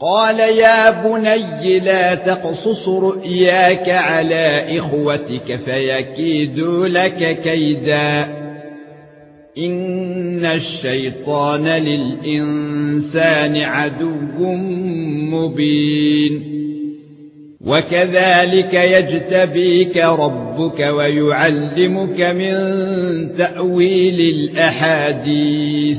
قال يا بني لا تقصص رؤياك على إخوتك فيكيدوا لك كيدا. إن الشيطان للإنسان عدو مبين. وكذلك يجتبيك ربك ويعلمك من تأويل الأحاديث.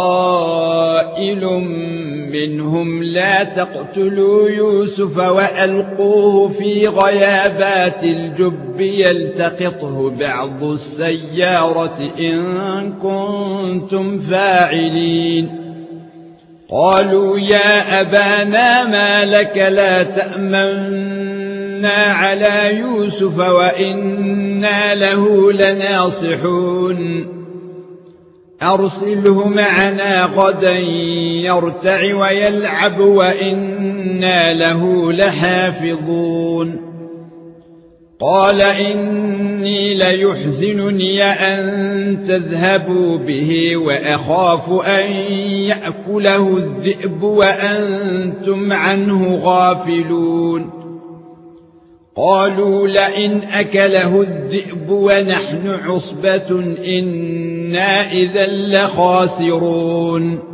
لا تقتلوا يوسف وألقوه في غيابات الجب يلتقطه بعض السيارة إن كنتم فاعلين. قالوا يا أبانا ما لك لا تأمنا على يوسف وإنا له لناصحون. أرسله معنا غدا يرتع ويلعب وإنا له لحافظون. قال إني ليحزنني أن تذهبوا به وأخاف أن يأكله الذئب وأنتم عنه غافلون. قالوا لئن أكله الذئب ونحن عصبة إنا إذا لخاسرون.